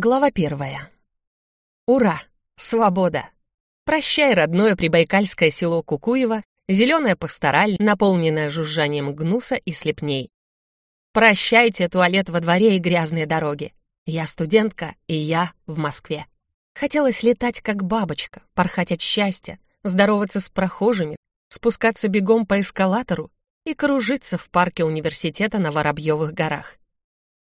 Глава первая. Ура! Свобода! Прощай, родное прибайкальское село Кукуево, зеленая пастораль, наполненная жужжанием гнуса и слепней. Прощайте туалет во дворе и грязные дороги. Я студентка, и я в Москве. Хотелось летать как бабочка, порхать от счастья, здороваться с прохожими, спускаться бегом по эскалатору и кружиться в парке университета на Воробьевых горах.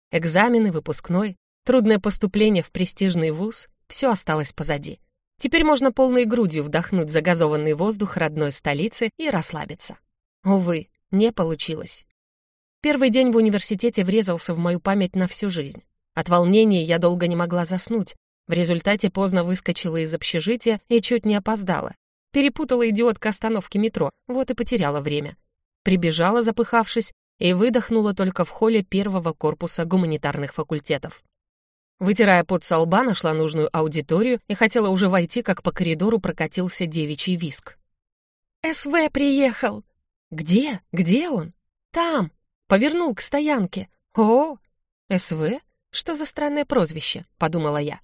Экзамены, выпускной, Трудное поступление в престижный вуз, все осталось позади. Теперь можно полной грудью вдохнуть загазованный воздух родной столицы и расслабиться. Увы, не получилось. Первый день в университете врезался в мою память на всю жизнь. От волнения я долго не могла заснуть. В результате поздно выскочила из общежития и чуть не опоздала. Перепутала идиотка остановки метро, вот и потеряла время. Прибежала, запыхавшись, и выдохнула только в холле первого корпуса гуманитарных факультетов. Вытирая пот со лба, нашла нужную аудиторию и хотела уже войти, как по коридору прокатился девичий виск. «СВ приехал!» «Где? Где он?» «Там!» Повернул к стоянке. «О, СВ? Что за странное прозвище?» — подумала я.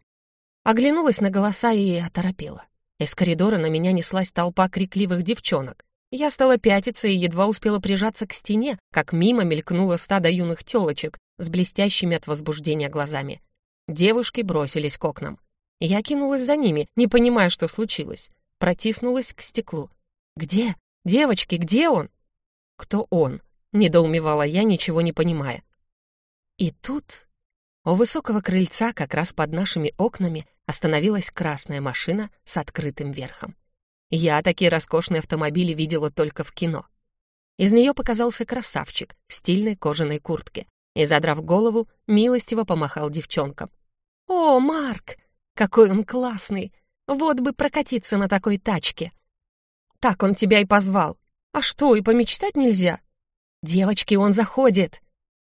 Оглянулась на голоса и оторопела. Из коридора на меня неслась толпа крикливых девчонок. Я стала пятиться и едва успела прижаться к стене, как мимо мелькнуло стадо юных тёлочек с блестящими от возбуждения глазами. Девушки бросились к окнам. Я кинулась за ними, не понимая, что случилось. Протиснулась к стеклу. «Где? Девочки, где он?» «Кто он?» — недоумевала я, ничего не понимая. И тут у высокого крыльца, как раз под нашими окнами, остановилась красная машина с открытым верхом. Я такие роскошные автомобили видела только в кино. Из нее показался красавчик в стильной кожаной куртке и, задрав голову, милостиво помахал девчонкам. «О, Марк! Какой он классный! Вот бы прокатиться на такой тачке!» «Так он тебя и позвал! А что, и помечтать нельзя?» «Девочки, он заходит!»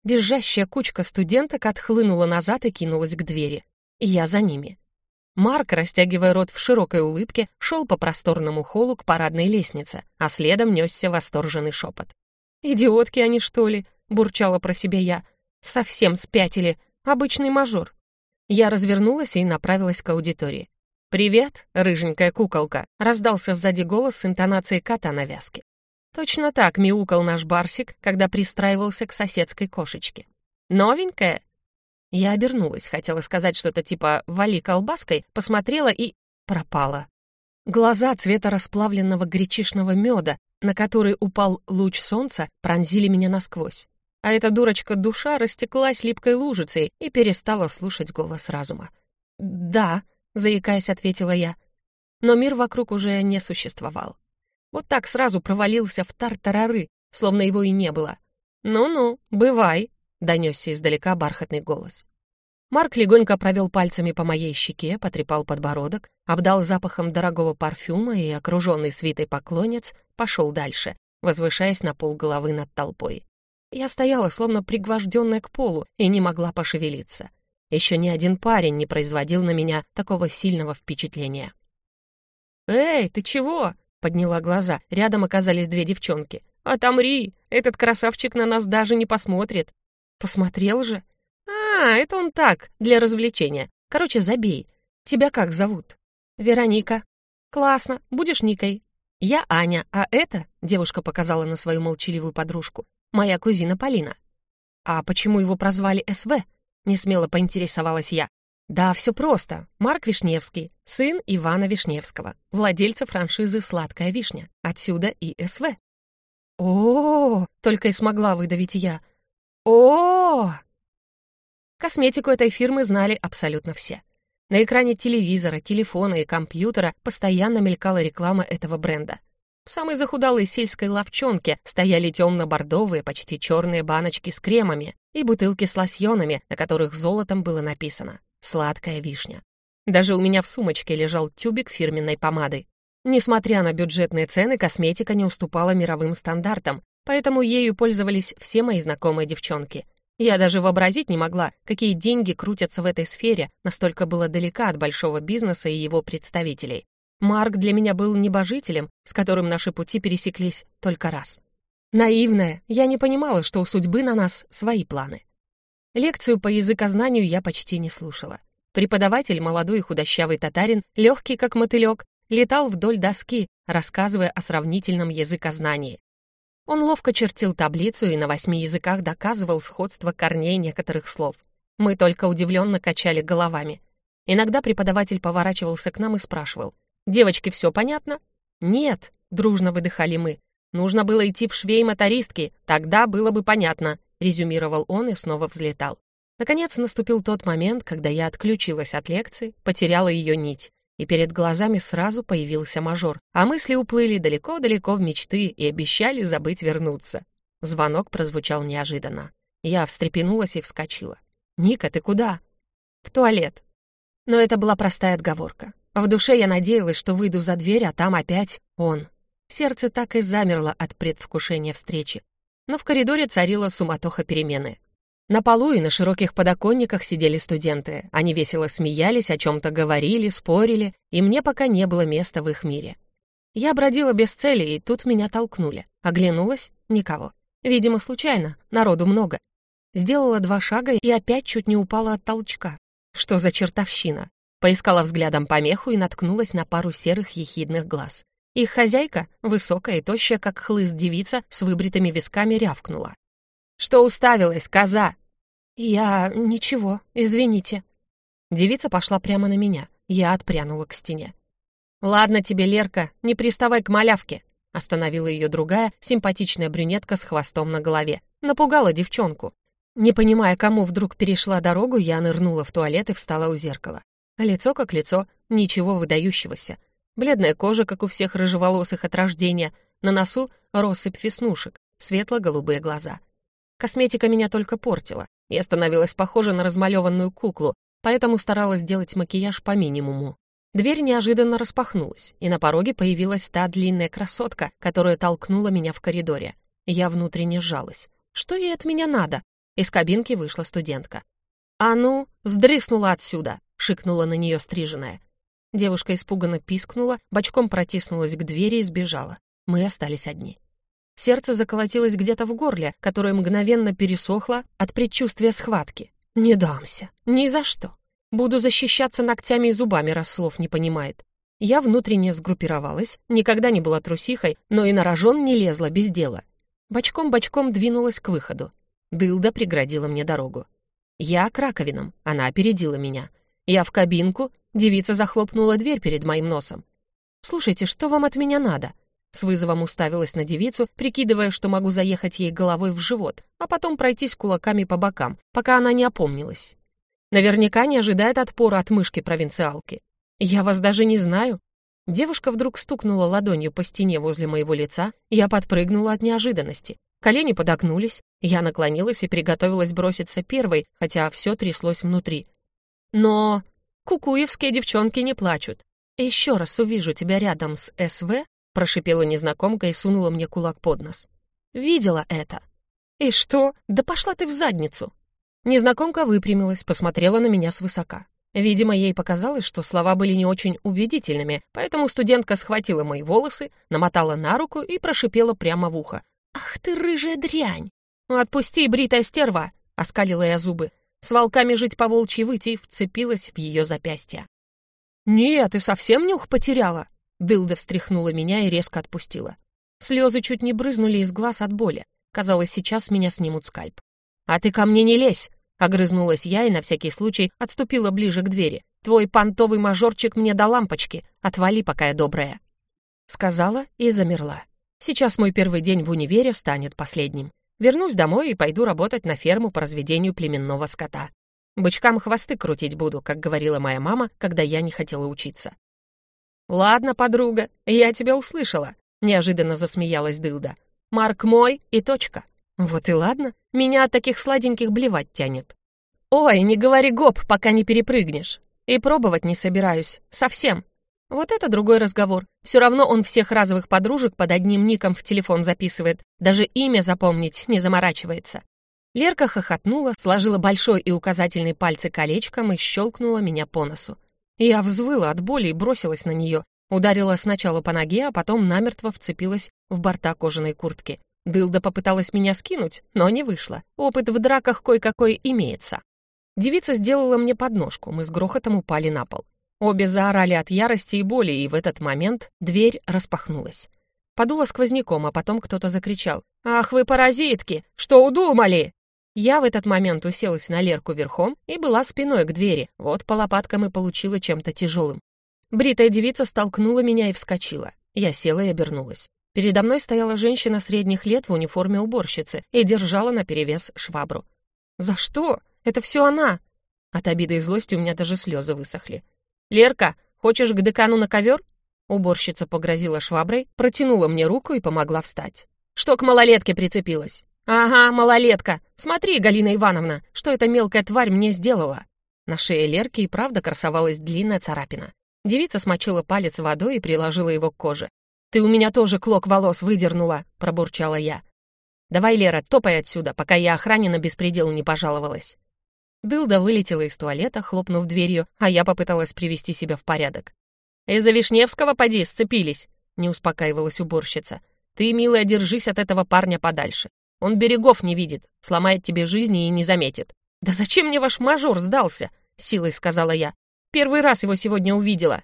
Бежащая кучка студенток отхлынула назад и кинулась к двери. Я за ними. Марк, растягивая рот в широкой улыбке, шел по просторному холлу к парадной лестнице, а следом несся восторженный шепот. «Идиотки они, что ли?» — бурчала про себя я. «Совсем спятили. Обычный мажор». Я развернулась и направилась к аудитории. «Привет, рыженькая куколка!» — раздался сзади голос с интонацией кота на вязке. Точно так мяукал наш барсик, когда пристраивался к соседской кошечке. «Новенькая?» Я обернулась, хотела сказать что-то типа «вали колбаской», посмотрела и... пропала. Глаза цвета расплавленного гречишного меда, на который упал луч солнца, пронзили меня насквозь а эта дурочка-душа растеклась липкой лужицей и перестала слушать голос разума. «Да», — заикаясь, ответила я. Но мир вокруг уже не существовал. Вот так сразу провалился в тартарары, словно его и не было. «Ну-ну, бывай», — донесся издалека бархатный голос. Марк легонько провел пальцами по моей щеке, потрепал подбородок, обдал запахом дорогого парфюма и, окруженный свитой поклонец, пошел дальше, возвышаясь на полголовы над толпой. Я стояла, словно пригвожденная к полу, и не могла пошевелиться. Еще ни один парень не производил на меня такого сильного впечатления. «Эй, ты чего?» — подняла глаза. Рядом оказались две девчонки. «Отомри! Этот красавчик на нас даже не посмотрит!» «Посмотрел же?» «А, это он так, для развлечения. Короче, забей. Тебя как зовут?» «Вероника». «Классно. Будешь Никой?» «Я Аня, а это...» — девушка показала на свою молчаливую подружку моя кузина Полина. А почему его прозвали СВ? Несмело поинтересовалась я. Да, все просто. Марк Вишневский, сын Ивана Вишневского, владельца франшизы «Сладкая вишня». Отсюда и СВ. О, только и смогла выдавить я. -о Косметику этой фирмы знали абсолютно все. На экране телевизора, телефона и компьютера постоянно мелькала реклама этого бренда. В самой захудалой сельской ловчонке стояли темно-бордовые, почти черные баночки с кремами и бутылки с лосьонами, на которых золотом было написано «Сладкая вишня». Даже у меня в сумочке лежал тюбик фирменной помады. Несмотря на бюджетные цены, косметика не уступала мировым стандартам, поэтому ею пользовались все мои знакомые девчонки. Я даже вообразить не могла, какие деньги крутятся в этой сфере, настолько было далека от большого бизнеса и его представителей. Марк для меня был небожителем, с которым наши пути пересеклись только раз. Наивная, я не понимала, что у судьбы на нас свои планы. Лекцию по языкознанию я почти не слушала. Преподаватель, молодой и худощавый татарин, легкий как мотылек, летал вдоль доски, рассказывая о сравнительном языкознании. Он ловко чертил таблицу и на восьми языках доказывал сходство корней некоторых слов. Мы только удивленно качали головами. Иногда преподаватель поворачивался к нам и спрашивал. «Девочки, все понятно?» «Нет», — дружно выдыхали мы. «Нужно было идти в швей мотористки, тогда было бы понятно», — резюмировал он и снова взлетал. Наконец наступил тот момент, когда я отключилась от лекции, потеряла ее нить, и перед глазами сразу появился мажор, а мысли уплыли далеко-далеко в мечты и обещали забыть вернуться. Звонок прозвучал неожиданно. Я встрепенулась и вскочила. «Ника, ты куда?» «В туалет». Но это была простая отговорка. В душе я надеялась, что выйду за дверь, а там опять он. Сердце так и замерло от предвкушения встречи. Но в коридоре царила суматоха перемены. На полу и на широких подоконниках сидели студенты. Они весело смеялись, о чем-то говорили, спорили, и мне пока не было места в их мире. Я бродила без цели, и тут меня толкнули. Оглянулась — никого. Видимо, случайно, народу много. Сделала два шага и опять чуть не упала от толчка. Что за чертовщина? Поискала взглядом помеху и наткнулась на пару серых ехидных глаз. Их хозяйка, высокая и тощая, как хлыст девица, с выбритыми висками рявкнула. «Что уставилась, коза?» «Я... ничего, извините». Девица пошла прямо на меня. Я отпрянула к стене. «Ладно тебе, Лерка, не приставай к малявке», остановила ее другая, симпатичная брюнетка с хвостом на голове. Напугала девчонку. Не понимая, кому вдруг перешла дорогу, я нырнула в туалет и встала у зеркала. Лицо как лицо, ничего выдающегося. Бледная кожа, как у всех рыжеволосых от рождения, на носу россыпь веснушек, светло-голубые глаза. Косметика меня только портила. Я становилась похожа на размалеванную куклу, поэтому старалась сделать макияж по минимуму. Дверь неожиданно распахнулась, и на пороге появилась та длинная красотка, которая толкнула меня в коридоре. Я внутренне сжалась. Что ей от меня надо? Из кабинки вышла студентка. «А ну, сдриснула отсюда!» — шикнула на нее стриженная. Девушка испуганно пискнула, бочком протиснулась к двери и сбежала. Мы остались одни. Сердце заколотилось где-то в горле, которое мгновенно пересохло от предчувствия схватки. «Не дамся. Ни за что. Буду защищаться ногтями и зубами, раз слов не понимает». Я внутренне сгруппировалась, никогда не была трусихой, но и на рожон не лезла без дела. Бочком-бочком двинулась к выходу. Дылда преградила мне дорогу. Я к раковинам, она опередила меня. Я в кабинку, девица захлопнула дверь перед моим носом. «Слушайте, что вам от меня надо?» С вызовом уставилась на девицу, прикидывая, что могу заехать ей головой в живот, а потом пройтись кулаками по бокам, пока она не опомнилась. Наверняка не ожидает отпора от мышки-провинциалки. «Я вас даже не знаю». Девушка вдруг стукнула ладонью по стене возле моего лица, я подпрыгнула от неожиданности. Колени подогнулись, я наклонилась и приготовилась броситься первой, хотя все тряслось внутри. Но кукуевские девчонки не плачут. «Еще раз увижу тебя рядом с СВ», прошипела незнакомка и сунула мне кулак под нос. «Видела это». «И что? Да пошла ты в задницу!» Незнакомка выпрямилась, посмотрела на меня свысока. Видимо, ей показалось, что слова были не очень убедительными, поэтому студентка схватила мои волосы, намотала на руку и прошипела прямо в ухо. «Ах ты, рыжая дрянь!» «Отпусти, бритая стерва!» — оскалила я зубы. С волками жить по волчьи выйти вцепилась в ее запястье. «Нет, ты совсем нюх потеряла!» Дылда встряхнула меня и резко отпустила. Слезы чуть не брызнули из глаз от боли. Казалось, сейчас меня снимут скальп. «А ты ко мне не лезь!» — огрызнулась я и на всякий случай отступила ближе к двери. «Твой понтовый мажорчик мне до лампочки. Отвали, пока я добрая!» Сказала и замерла. Сейчас мой первый день в универе станет последним. Вернусь домой и пойду работать на ферму по разведению племенного скота. Бычкам хвосты крутить буду, как говорила моя мама, когда я не хотела учиться. «Ладно, подруга, я тебя услышала», — неожиданно засмеялась Дылда. «Марк мой и точка». «Вот и ладно, меня от таких сладеньких блевать тянет». «Ой, не говори гоп, пока не перепрыгнешь. И пробовать не собираюсь. Совсем. Вот это другой разговор. Все равно он всех разовых подружек под одним ником в телефон записывает. Даже имя запомнить не заморачивается. Лерка хохотнула, сложила большой и указательный пальцы колечком и щелкнула меня по носу. Я взвыла от боли и бросилась на нее. Ударила сначала по ноге, а потом намертво вцепилась в борта кожаной куртки. Дылда попыталась меня скинуть, но не вышло. Опыт в драках кое-какой имеется. Девица сделала мне подножку, мы с грохотом упали на пол. Обе заорали от ярости и боли, и в этот момент дверь распахнулась. Подуло сквозняком, а потом кто-то закричал. «Ах вы паразитки! Что удумали?» Я в этот момент уселась на Лерку верхом и была спиной к двери, вот по лопаткам и получила чем-то тяжелым. Бритая девица столкнула меня и вскочила. Я села и обернулась. Передо мной стояла женщина средних лет в униформе уборщицы и держала наперевес швабру. «За что? Это все она!» От обиды и злости у меня даже слезы высохли. «Лерка, хочешь к декану на ковер?» Уборщица погрозила шваброй, протянула мне руку и помогла встать. «Что к малолетке прицепилась?» «Ага, малолетка! Смотри, Галина Ивановна, что эта мелкая тварь мне сделала!» На шее Лерки и правда красовалась длинная царапина. Девица смочила палец водой и приложила его к коже. «Ты у меня тоже клок волос выдернула!» — пробурчала я. «Давай, Лера, топай отсюда, пока я охране на беспредел не пожаловалась». Дылда вылетела из туалета, хлопнув дверью, а я попыталась привести себя в порядок. «Из-за Вишневского поди, сцепились!» — не успокаивалась уборщица. «Ты, милая, держись от этого парня подальше. Он берегов не видит, сломает тебе жизнь и не заметит. «Да зачем мне ваш мажор сдался?» — силой сказала я. «Первый раз его сегодня увидела».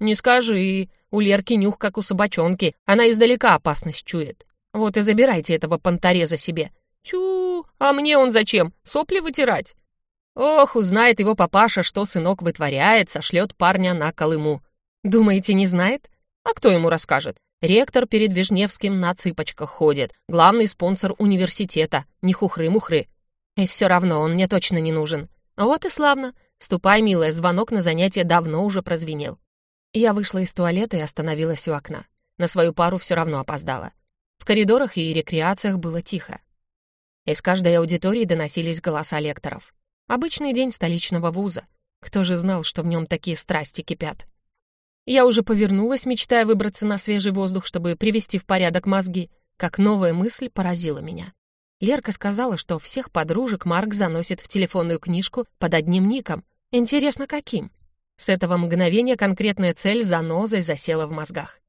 «Не скажи. У Лерки нюх, как у собачонки. Она издалека опасность чует. Вот и забирайте этого понтореза себе». «Тю, а мне он зачем? Сопли вытирать?» «Ох, узнает его папаша, что сынок вытворяет, сошлет парня на Колыму». «Думаете, не знает? А кто ему расскажет? Ректор перед Вишневским на цыпочках ходит, главный спонсор университета, не хухры-мухры. И все равно он мне точно не нужен. Вот и славно. Ступай, милая, звонок на занятие давно уже прозвенел. Я вышла из туалета и остановилась у окна. На свою пару все равно опоздала. В коридорах и рекреациях было тихо. Из каждой аудитории доносились голоса лекторов. Обычный день столичного вуза. Кто же знал, что в нем такие страсти кипят? Я уже повернулась, мечтая выбраться на свежий воздух, чтобы привести в порядок мозги, как новая мысль поразила меня. Лерка сказала, что всех подружек Марк заносит в телефонную книжку под одним ником. Интересно, каким? С этого мгновения конкретная цель занозой засела в мозгах.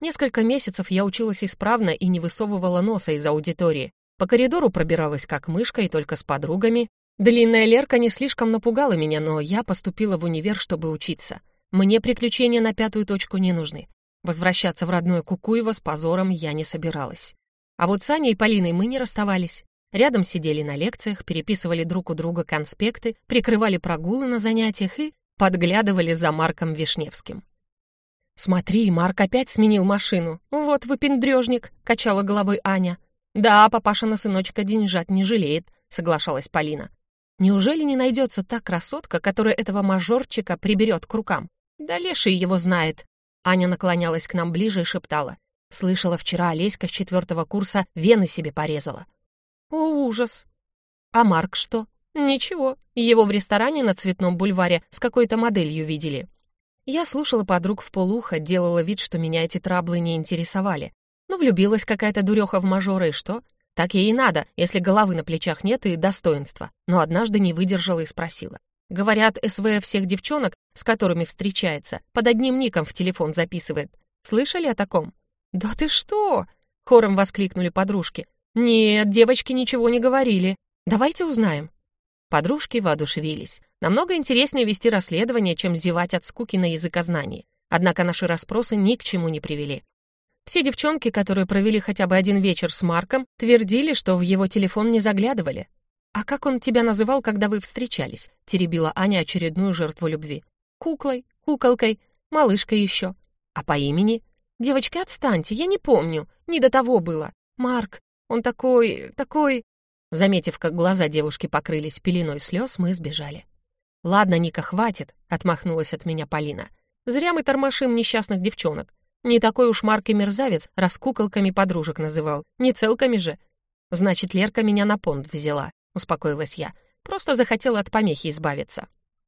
Несколько месяцев я училась исправно и не высовывала носа из аудитории. По коридору пробиралась как мышка и только с подругами. Длинная Лерка не слишком напугала меня, но я поступила в универ, чтобы учиться — мне приключения на пятую точку не нужны. Возвращаться в родное Кукуево с позором я не собиралась. А вот с Аней и Полиной мы не расставались. Рядом сидели на лекциях, переписывали друг у друга конспекты, прикрывали прогулы на занятиях и подглядывали за Марком Вишневским. «Смотри, Марк опять сменил машину. Вот выпендрежник», — качала головой Аня. «Да, папаша на сыночка деньжат не жалеет», — соглашалась Полина. «Неужели не найдется та красотка, которая этого мажорчика приберет к рукам? «Да леший его знает». Аня наклонялась к нам ближе и шептала. Слышала, вчера Олеська с четвертого курса вены себе порезала. «О, ужас!» «А Марк что?» «Ничего, его в ресторане на Цветном бульваре с какой-то моделью видели». Я слушала подруг в полухо, делала вид, что меня эти траблы не интересовали. Ну, влюбилась какая-то дуреха в мажора, и что? Так ей и надо, если головы на плечах нет и достоинства. Но однажды не выдержала и спросила. Говорят, СВ всех девчонок, с которыми встречается, под одним ником в телефон записывает. Слышали о таком? «Да ты что?» — хором воскликнули подружки. «Нет, девочки ничего не говорили. Давайте узнаем». Подружки воодушевились. Намного интереснее вести расследование, чем зевать от скуки на языкознании. Однако наши расспросы ни к чему не привели. Все девчонки, которые провели хотя бы один вечер с Марком, твердили, что в его телефон не заглядывали. «А как он тебя называл, когда вы встречались?» — теребила Аня очередную жертву любви. «Куклой, куколкой, малышкой еще. А по имени?» «Девочки, отстаньте, я не помню. Не до того было. Марк, он такой, такой...» Заметив, как глаза девушки покрылись пеленой слез, мы сбежали. «Ладно, Ника, хватит», — отмахнулась от меня Полина. «Зря мы тормошим несчастных девчонок. Не такой уж Марк и мерзавец, раз куколками подружек называл. Не целками же. Значит, Лерка меня на понт взяла успокоилась я. Просто захотела от помехи избавиться.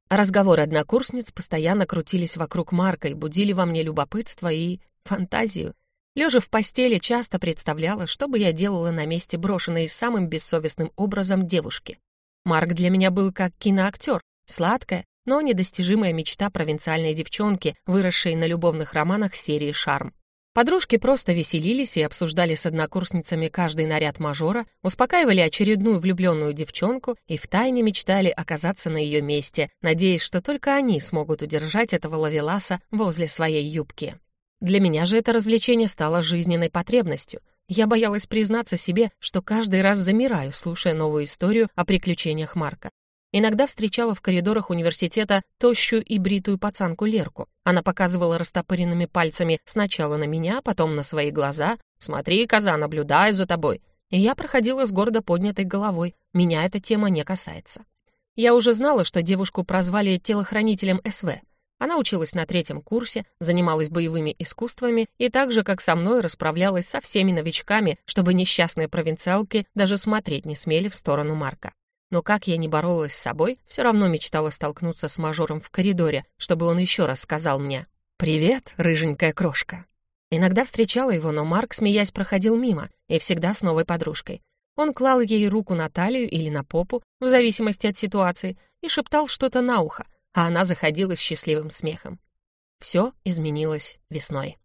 Разговоры однокурсниц постоянно крутились вокруг Марка и будили во мне любопытство и фантазию. Лежа в постели, часто представляла, что бы я делала на месте брошенной самым бессовестным образом девушки. Марк для меня был как киноактер, сладкая, но недостижимая мечта провинциальной девчонки, выросшей на любовных романах серии «Шарм». Подружки просто веселились и обсуждали с однокурсницами каждый наряд мажора, успокаивали очередную влюбленную девчонку и втайне мечтали оказаться на ее месте, надеясь, что только они смогут удержать этого лавеласа возле своей юбки. Для меня же это развлечение стало жизненной потребностью. Я боялась признаться себе, что каждый раз замираю, слушая новую историю о приключениях Марка. Иногда встречала в коридорах университета тощую и бритую пацанку Лерку. Она показывала растопыренными пальцами сначала на меня, потом на свои глаза. «Смотри, коза, наблюдаю за тобой». И я проходила с гордо поднятой головой. Меня эта тема не касается. Я уже знала, что девушку прозвали телохранителем СВ. Она училась на третьем курсе, занималась боевыми искусствами и так же, как со мной, расправлялась со всеми новичками, чтобы несчастные провинциалки даже смотреть не смели в сторону Марка. Но как я не боролась с собой, все равно мечтала столкнуться с мажором в коридоре, чтобы он еще раз сказал мне «Привет, рыженькая крошка». Иногда встречала его, но Марк, смеясь, проходил мимо, и всегда с новой подружкой. Он клал ей руку на талию или на попу, в зависимости от ситуации, и шептал что-то на ухо, а она заходила с счастливым смехом. Все изменилось весной.